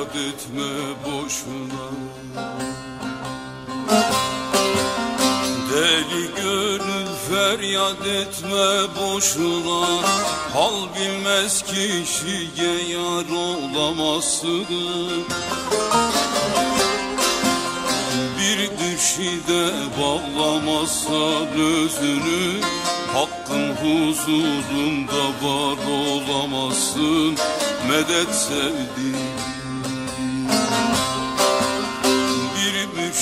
feryat etme boşuna. Deli gönül feryat etme boşuna. Hal bilmez kişiye yar olamazsın. Bir düşide bağlamazsan özünü Hakkın huzurunda var olamazsın. Medet sevdiğim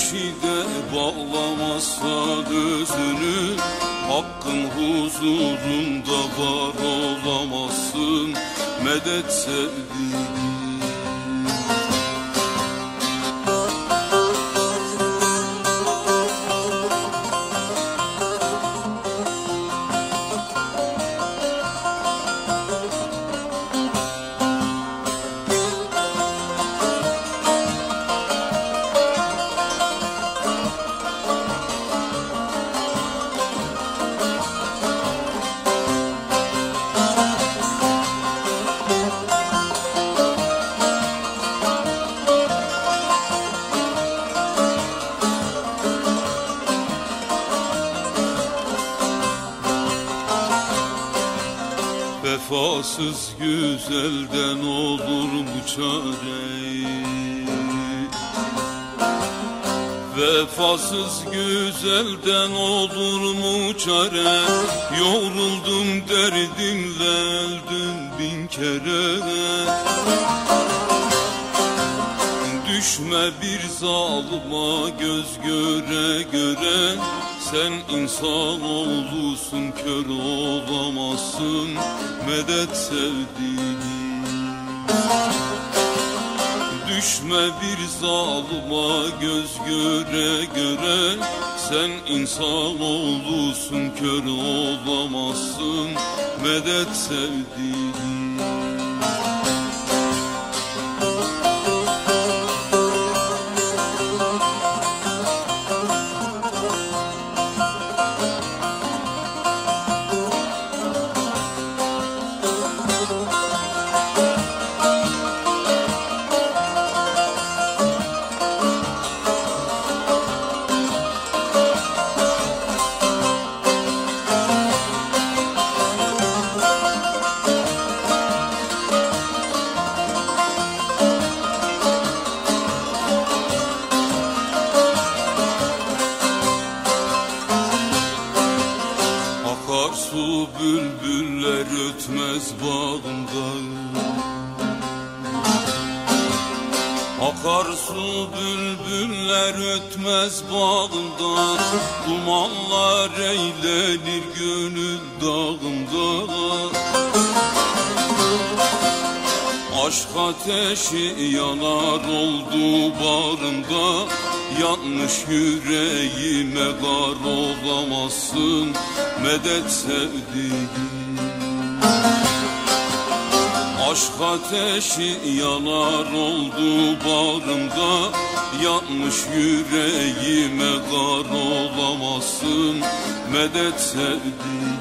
Bir mürşide bağlamazsan özünü Hakkın huzurunda var olamazsın. Medet sevdiğim Vefasız güzelden olur mu çare Vefasız güzelden olur mu çare Yoruldum derdimle öldüm bin kere. Düşme bir zalıma göz göre göre Sen insan olursun kör olamazsın Medet sevdiğim Düşme bir zalıma göz göre göre Sen insan olursun kör olamazsın Medet sevdiğim bülbüller ötmez bağımda. Akarsu bülbüller ötmez bağımda. Dumanlar eğlenir gönül dağımda. Aşk ateşi yanar oldu bağrımda Yanmış yüreğime gar olamazsın Medet sevdiğim. Aşk ateşi yanar oldu bağrımda Yanmış yüreğime gar olamazsın Medet sevdiğim